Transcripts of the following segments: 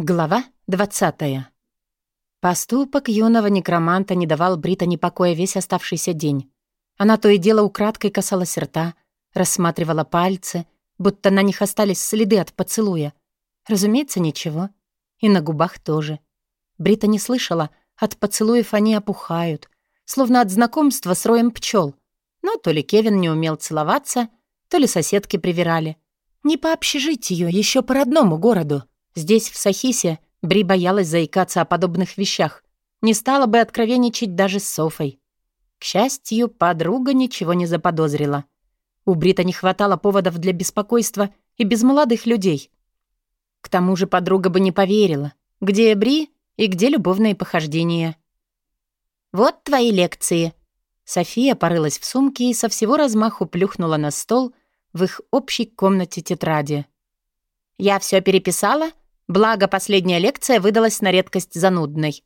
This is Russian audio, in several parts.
Глава 20. Поступок юного некроманта не давал Британи покоя весь оставшийся день. Она то и дело украдкой касалась рта, рассматривала пальцы, будто на них остались следы от поцелуя. Разумеется, ничего. И на губах тоже. Брита не слышала, от поцелуев они опухают, словно от знакомства с роем пчел. Но то ли Кевин не умел целоваться, то ли соседки привирали. Не по общежитию, еще по родному городу. Здесь, в Сахисе, Бри боялась заикаться о подобных вещах. Не стала бы откровенничать даже с Софой. К счастью, подруга ничего не заподозрила. У Брита не хватало поводов для беспокойства и без молодых людей. К тому же подруга бы не поверила, где Бри и где любовные похождения. «Вот твои лекции». София порылась в сумке и со всего размаху плюхнула на стол в их общей комнате тетради. «Я все переписала Благо, последняя лекция выдалась на редкость занудной.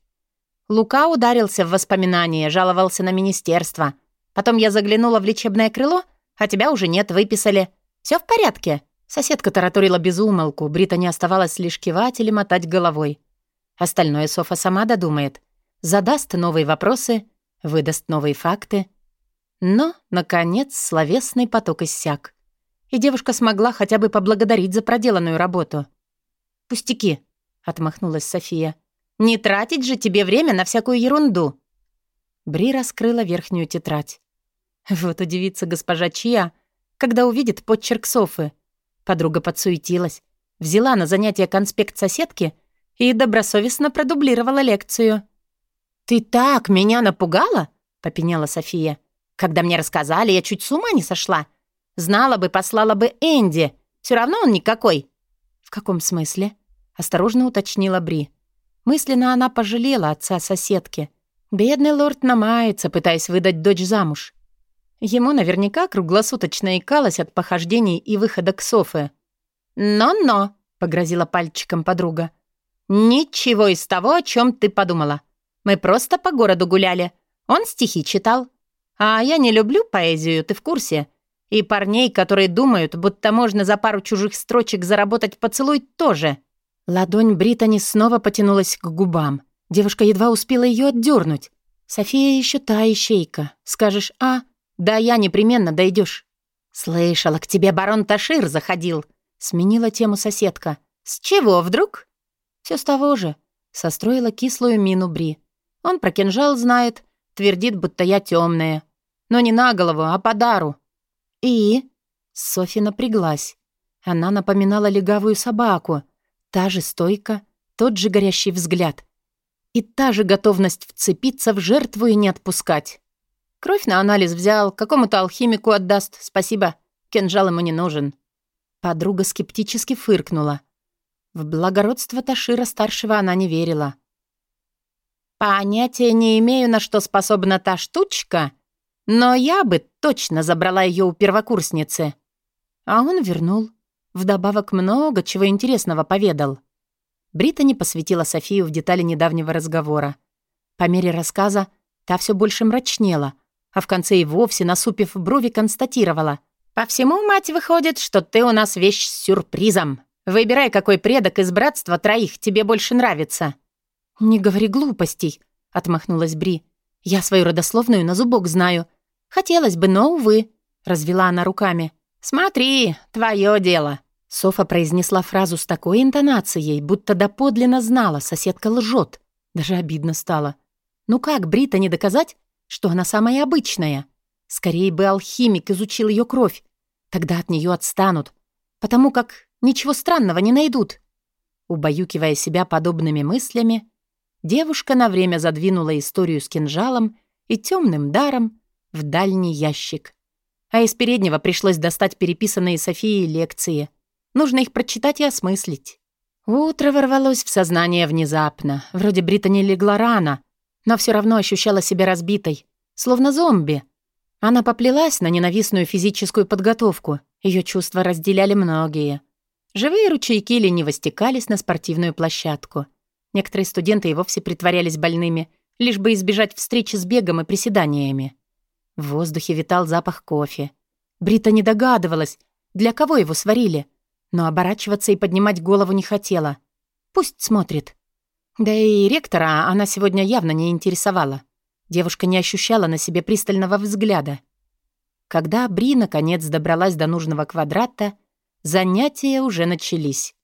Лука ударился в воспоминания, жаловался на министерство. Потом я заглянула в лечебное крыло, а тебя уже нет, выписали. Все в порядке?» Соседка тараторила без умолку, Брита не оставалось лишь кивать или мотать головой. Остальное Софа сама додумает. Задаст новые вопросы, выдаст новые факты. Но, наконец, словесный поток иссяк. И девушка смогла хотя бы поблагодарить за проделанную работу. «Пустяки», — отмахнулась София. «Не тратить же тебе время на всякую ерунду». Бри раскрыла верхнюю тетрадь. Вот удивится госпожа Чия, когда увидит подчерк Софы. Подруга подсуетилась, взяла на занятие конспект соседки и добросовестно продублировала лекцию. «Ты так меня напугала?» — попеняла София. «Когда мне рассказали, я чуть с ума не сошла. Знала бы, послала бы Энди. Все равно он никакой». «В каком смысле?» — осторожно уточнила Бри. Мысленно она пожалела отца соседки. Бедный лорд намается, пытаясь выдать дочь замуж. Ему наверняка круглосуточно икалось от похождений и выхода к Софе. «Но-но», — погрозила пальчиком подруга. «Ничего из того, о чем ты подумала. Мы просто по городу гуляли. Он стихи читал. А я не люблю поэзию, ты в курсе. И парней, которые думают, будто можно за пару чужих строчек заработать поцелуй, тоже». Ладонь Британи снова потянулась к губам. Девушка едва успела ее отдернуть. «София еще та ищейка. Скажешь «а», да я непременно дойдешь. «Слышала, к тебе барон Ташир заходил», — сменила тему соседка. «С чего вдруг?» Все с того же», — состроила кислую мину Бри. «Он про кинжал знает, твердит, будто я темная. Но не на голову, а по дару». «И?» Софи напряглась. Она напоминала легавую собаку — Та же стойка, тот же горящий взгляд. И та же готовность вцепиться в жертву и не отпускать. Кровь на анализ взял, какому-то алхимику отдаст, спасибо. Кинжал ему не нужен. Подруга скептически фыркнула. В благородство Ташира-старшего она не верила. «Понятия не имею, на что способна та штучка, но я бы точно забрала ее у первокурсницы». А он вернул. Вдобавок много чего интересного поведал. Британи посвятила Софию в детали недавнего разговора. По мере рассказа та все больше мрачнела, а в конце и вовсе, насупив брови, констатировала. «По всему, мать, выходит, что ты у нас вещь с сюрпризом. Выбирай, какой предок из братства троих тебе больше нравится». «Не говори глупостей», — отмахнулась Бри. «Я свою родословную на зубок знаю. Хотелось бы, но, увы», — развела она руками. «Смотри, твое дело». Софа произнесла фразу с такой интонацией, будто доподлинно знала, соседка лжет. Даже обидно стало. Ну как Брита не доказать, что она самая обычная? Скорее бы алхимик изучил ее кровь. Тогда от нее отстанут. Потому как ничего странного не найдут. Убаюкивая себя подобными мыслями, девушка на время задвинула историю с кинжалом и темным даром в дальний ящик а из переднего пришлось достать переписанные Софией лекции. Нужно их прочитать и осмыслить. Утро ворвалось в сознание внезапно. Вроде Британи легла рано, но все равно ощущала себя разбитой, словно зомби. Она поплелась на ненавистную физическую подготовку. Ее чувства разделяли многие. Живые ручейки лениво стекались на спортивную площадку. Некоторые студенты и вовсе притворялись больными, лишь бы избежать встречи с бегом и приседаниями. В воздухе витал запах кофе. Брита не догадывалась, для кого его сварили, но оборачиваться и поднимать голову не хотела. Пусть смотрит. Да и ректора она сегодня явно не интересовала. Девушка не ощущала на себе пристального взгляда. Когда Бри наконец добралась до нужного квадрата, занятия уже начались.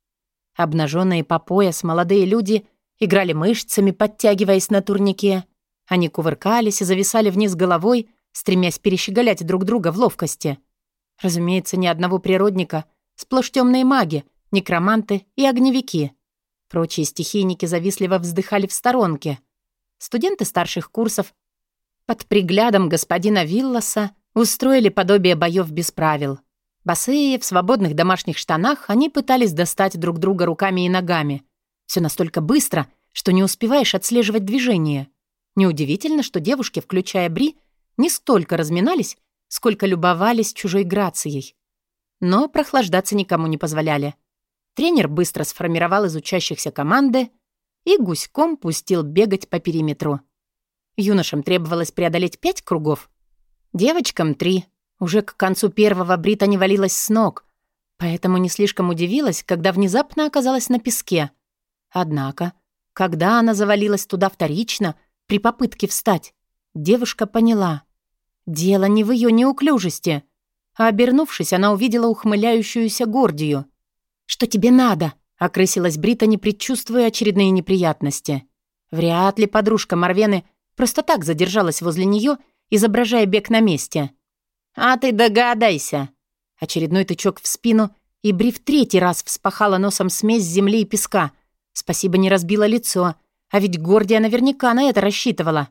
Обнаженные по пояс молодые люди играли мышцами, подтягиваясь на турнике. Они кувыркались и зависали вниз головой, стремясь перещеголять друг друга в ловкости. Разумеется, ни одного природника, сплошь темные маги, некроманты и огневики. Прочие стихийники завистливо вздыхали в сторонке. Студенты старших курсов под приглядом господина Вилласа устроили подобие боев без правил. Босые, в свободных домашних штанах, они пытались достать друг друга руками и ногами. Все настолько быстро, что не успеваешь отслеживать движение. Неудивительно, что девушки, включая Бри, не столько разминались, сколько любовались чужой грацией. Но прохлаждаться никому не позволяли. Тренер быстро сформировал из учащихся команды и гуськом пустил бегать по периметру. Юношам требовалось преодолеть пять кругов, девочкам — три. Уже к концу первого Брита не валилась с ног, поэтому не слишком удивилась, когда внезапно оказалась на песке. Однако, когда она завалилась туда вторично, при попытке встать, девушка поняла. Дело не в ее неуклюжести. А обернувшись, она увидела ухмыляющуюся Гордию. «Что тебе надо?» — окрысилась Брита, не предчувствуя очередные неприятности. Вряд ли подружка Марвены просто так задержалась возле нее, изображая бег на месте. «А ты догадайся!» Очередной тычок в спину, и Бри в третий раз вспахала носом смесь земли и песка. Спасибо, не разбила лицо, а ведь Гордия наверняка на это рассчитывала.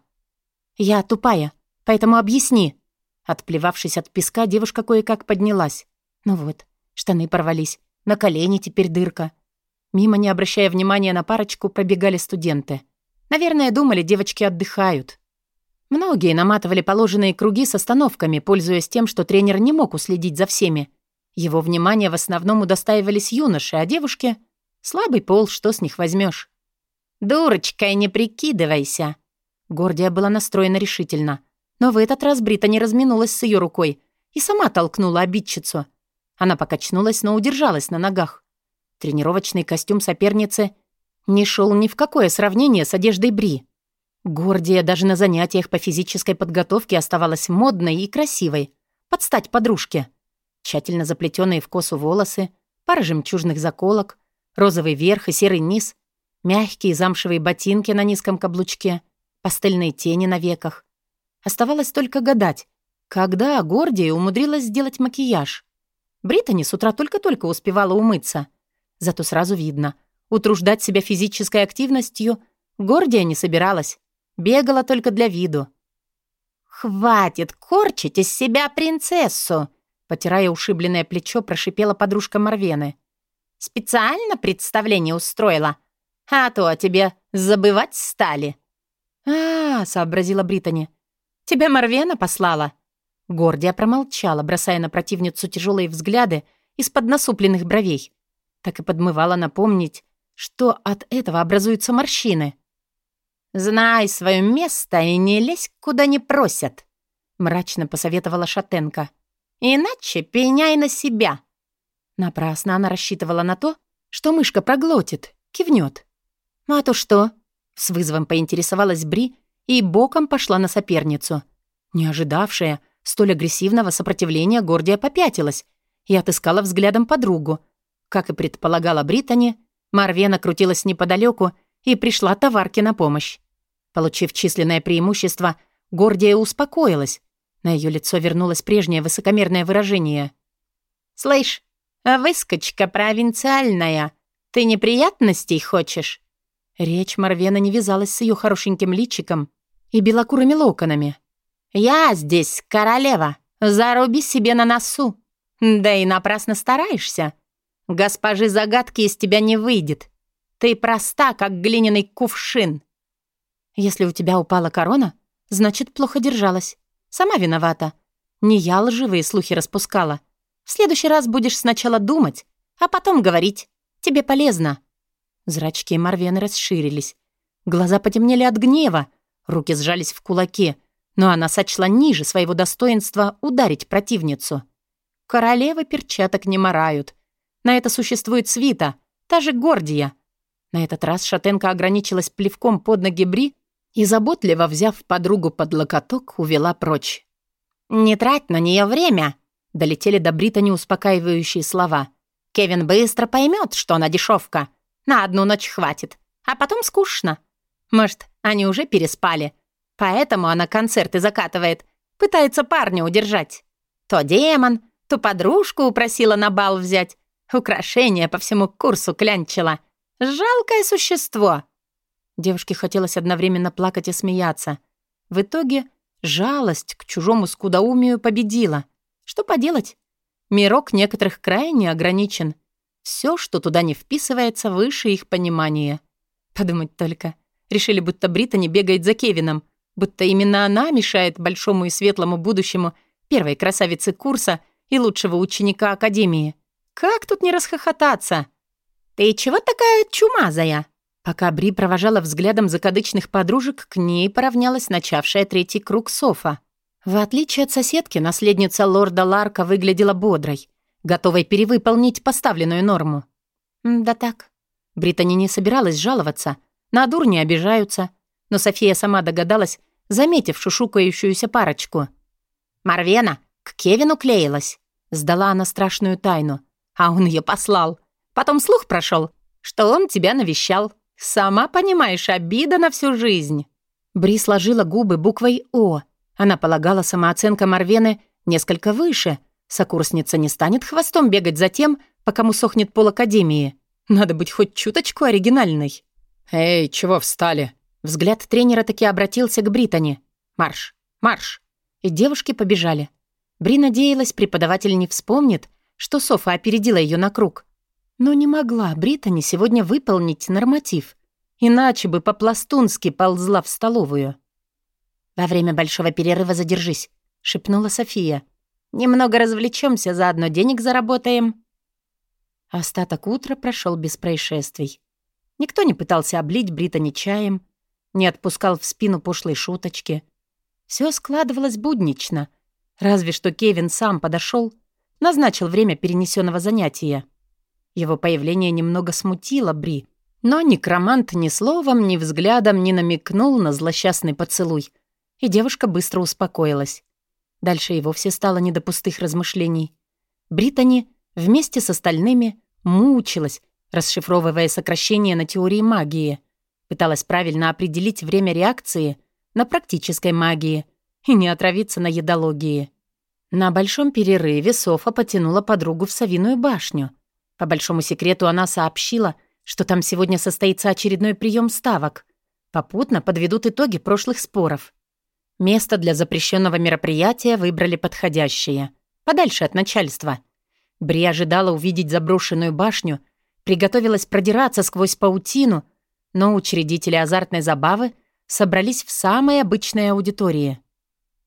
«Я тупая, Поэтому объясни». Отплевавшись от песка, девушка кое-как поднялась. Ну вот, штаны порвались, на колени теперь дырка. Мимо, не обращая внимания на парочку, пробегали студенты. Наверное, думали, девочки отдыхают. Многие наматывали положенные круги с остановками, пользуясь тем, что тренер не мог уследить за всеми. Его внимание в основном удостаивались юноши, а девушки — слабый пол, что с них возьмешь. «Дурочкой не прикидывайся!» Гордия была настроена решительно. Но в этот раз Брита не разминулась с ее рукой и сама толкнула обидчицу. Она покачнулась, но удержалась на ногах. Тренировочный костюм соперницы не шел ни в какое сравнение с одеждой Бри. Гордия даже на занятиях по физической подготовке оставалась модной и красивой, под стать подружке. Тщательно заплетенные в косу волосы, пара жемчужных заколок, розовый верх и серый низ, мягкие замшевые ботинки на низком каблучке, пастельные тени на веках, Оставалось только гадать, когда Гордия умудрилась сделать макияж. Британи с утра только-только успевала умыться. Зато сразу видно, утруждать себя физической активностью Гордия не собиралась. Бегала только для виду. «Хватит корчить из себя принцессу!» Потирая ушибленное плечо, прошипела подружка Марвены. «Специально представление устроила? А то о тебе забывать стали». «А, — сообразила Британи, Тебя Марвена послала?» Гордия промолчала, бросая на противницу тяжелые взгляды из-под насупленных бровей. Так и подмывала напомнить, что от этого образуются морщины. «Знай свое место и не лезь, куда не просят», — мрачно посоветовала Шатенко. «Иначе пеняй на себя». Напрасно она рассчитывала на то, что мышка проглотит, кивнет. «А то что?» — с вызовом поинтересовалась Бри, и боком пошла на соперницу. Не ожидавшая столь агрессивного сопротивления, Гордия попятилась и отыскала взглядом подругу. Как и предполагала Британи, Марвена крутилась неподалеку и пришла товарке на помощь. Получив численное преимущество, Гордия успокоилась. На ее лицо вернулось прежнее высокомерное выражение. «Слышь, а выскочка провинциальная, ты неприятностей хочешь?» Речь Марвена не вязалась с ее хорошеньким личиком, и белокурыми локонами. «Я здесь королева, заруби себе на носу. Да и напрасно стараешься. Госпожи загадки из тебя не выйдет. Ты проста, как глиняный кувшин». «Если у тебя упала корона, значит, плохо держалась. Сама виновата. Не я лживые слухи распускала. В следующий раз будешь сначала думать, а потом говорить. Тебе полезно». Зрачки Марвены расширились. Глаза потемнели от гнева, Руки сжались в кулаки, но она сочла ниже своего достоинства ударить противницу. Королевы перчаток не морают. На это существует свита, та же Гордия. На этот раз шатенка ограничилась плевком под ноги Бри и, заботливо взяв подругу под локоток, увела прочь. «Не трать на нее время!» — долетели до Брита неуспокаивающие слова. «Кевин быстро поймет, что она дешевка. На одну ночь хватит, а потом скучно. Может, они уже переспали, поэтому она концерты закатывает, пытается парня удержать. То демон, то подружку упросила на бал взять, украшения по всему курсу клянчила. Жалкое существо!» Девушке хотелось одновременно плакать и смеяться. В итоге жалость к чужому скудоумию победила. Что поделать? Мирок некоторых крайне ограничен. Все, что туда не вписывается, выше их понимания. Подумать только. Решили, будто Британи бегает за Кевином, будто именно она мешает большому и светлому будущему первой красавицы курса и лучшего ученика Академии. Как тут не расхохотаться? «Ты чего такая чумазая?» Пока Бри провожала взглядом закадычных подружек, к ней поравнялась начавшая третий круг Софа. В отличие от соседки, наследница лорда Ларка выглядела бодрой, готовой перевыполнить поставленную норму. Да так. Британи не собиралась жаловаться. На дур не обижаются. Но София сама догадалась, заметив шушукающуюся парочку. «Марвена к Кевину клеилась», — сдала она страшную тайну. А он ее послал. Потом слух прошел, что он тебя навещал. «Сама понимаешь, обида на всю жизнь». Бри сложила губы буквой «О». Она полагала, самооценка Марвены несколько выше. Сокурсница не станет хвостом бегать за тем, пока кому сохнет пол Академии. Надо быть хоть чуточку оригинальной. «Эй, чего встали?» Взгляд тренера таки обратился к Британи. «Марш! Марш!» И девушки побежали. Бри надеялась, преподаватель не вспомнит, что Софа опередила ее на круг. Но не могла Британи сегодня выполнить норматив, иначе бы по-пластунски ползла в столовую. «Во время большого перерыва задержись», — шепнула София. «Немного развлечемся, заодно денег заработаем». Остаток утра прошел без происшествий. Никто не пытался облить Британи чаем, не отпускал в спину пошлой шуточки. Все складывалось буднично, разве что Кевин сам подошел, назначил время перенесенного занятия. Его появление немного смутило Бри, но некромант ни словом, ни взглядом не намекнул на злосчастный поцелуй, и девушка быстро успокоилась. Дальше и вовсе стало не до пустых размышлений. Британи вместе с остальными мучилась, расшифровывая сокращения на теории магии. Пыталась правильно определить время реакции на практической магии и не отравиться на едологии. На большом перерыве Софа потянула подругу в Савиную башню. По большому секрету она сообщила, что там сегодня состоится очередной прием ставок. Попутно подведут итоги прошлых споров. Место для запрещенного мероприятия выбрали подходящее. Подальше от начальства. Бри ожидала увидеть заброшенную башню, приготовилась продираться сквозь паутину, но учредители азартной забавы собрались в самой обычной аудитории.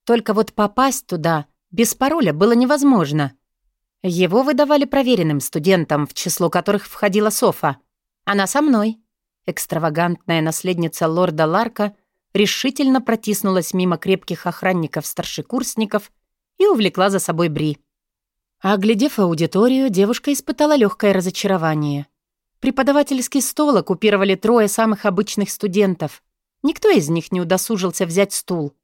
Только вот попасть туда без пароля было невозможно — его выдавали проверенным студентам, в число которых входила Софа. Она со мной. Экстравагантная наследница лорда Ларка решительно протиснулась мимо крепких охранников-старшекурсников и увлекла за собой Бри. Оглядев аудиторию, девушка испытала легкое разочарование. Преподавательский стол оккупировали трое самых обычных студентов. Никто из них не удосужился взять стул.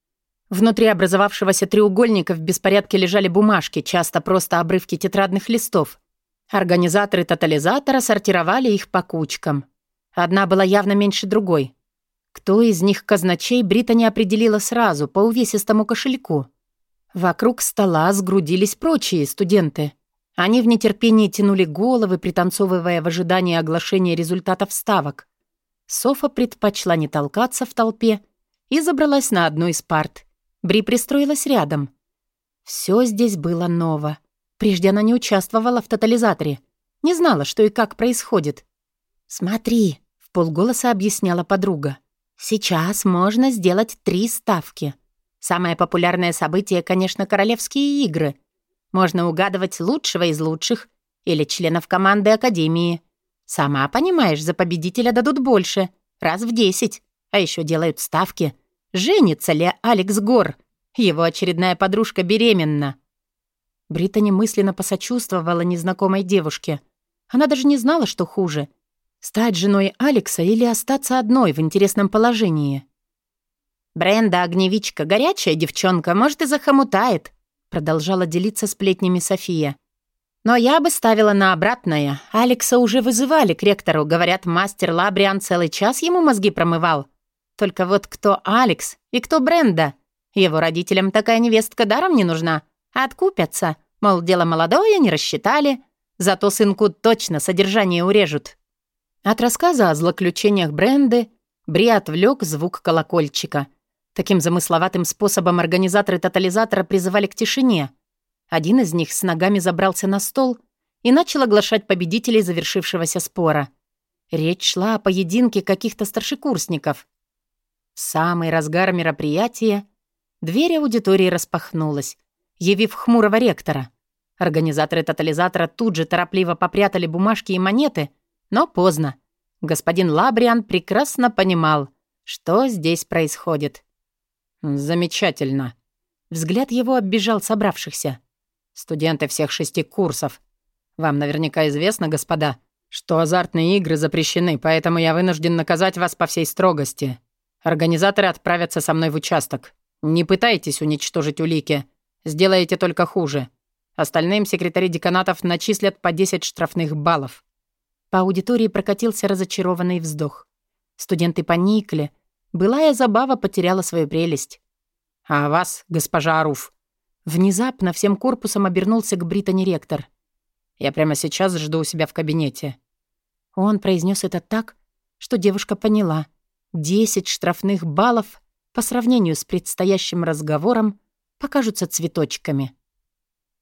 Внутри образовавшегося треугольника в беспорядке лежали бумажки, часто просто обрывки тетрадных листов. Организаторы тотализатора сортировали их по кучкам. Одна была явно меньше другой. Кто из них казначей Брита не определила сразу, по увесистому кошельку. Вокруг стола сгрудились прочие студенты. Они в нетерпении тянули головы, пританцовывая в ожидании оглашения результатов ставок. Софа предпочла не толкаться в толпе и забралась на одну из парт. Бри пристроилась рядом. Все здесь было ново. Прежде она не участвовала в тотализаторе. Не знала, что и как происходит. «Смотри», — в полголоса объясняла подруга. «Сейчас можно сделать три ставки. Самое популярное событие, конечно, королевские игры. Можно угадывать лучшего из лучших или членов команды Академии. Сама понимаешь, за победителя дадут больше, раз в десять. А еще делают ставки — Женится ли Алекс Гор? Его очередная подружка беременна. Бриттани мысленно посочувствовала незнакомой девушке. Она даже не знала, что хуже. Стать женой Алекса или остаться одной в интересном положении? «Бренда огневичка, горячая девчонка, может, и захомутает», продолжала делиться сплетнями София. «Но я бы ставила на обратное. Алекса уже вызывали к ректору. Говорят, мастер Лабриан целый час ему мозги промывал. Только вот кто Алекс и кто Бренда? Его родителям такая невестка даром не нужна. Откупятся. Мол, дело молодое, не рассчитали. Зато сынку точно содержание урежут». От рассказа о злоключениях Бренды Бри отвлек звук колокольчика. Таким замысловатым способом организаторы тотализатора призывали к тишине. Один из них с ногами забрался на стол и начал оглашать победителей завершившегося спора. Речь шла о поединке каких-то старшекурсников. В самый разгар мероприятия дверь аудитории распахнулась, явив хмурого ректора. Организаторы тотализатора тут же торопливо попрятали бумажки и монеты, но поздно. Господин Лабриан прекрасно понимал, что здесь происходит. «Замечательно». Взгляд его оббежал собравшихся. «Студенты всех шести курсов. Вам наверняка известно, господа, что азартные игры запрещены, поэтому я вынужден наказать вас по всей строгости. Организаторы отправятся со мной в участок. Не пытайтесь уничтожить улики. Сделаете только хуже. Остальным секретари деканатов начислят по 10 штрафных баллов». По аудитории прокатился разочарованный вздох. Студенты поникли. Былая забава потеряла свою прелесть. «А вас, госпожа Аруф?» Внезапно всем корпусом обернулся к Британи ректор. «Я прямо сейчас жду у себя в кабинете». Он произнес это так, что девушка поняла — Десять штрафных баллов по сравнению с предстоящим разговором покажутся цветочками.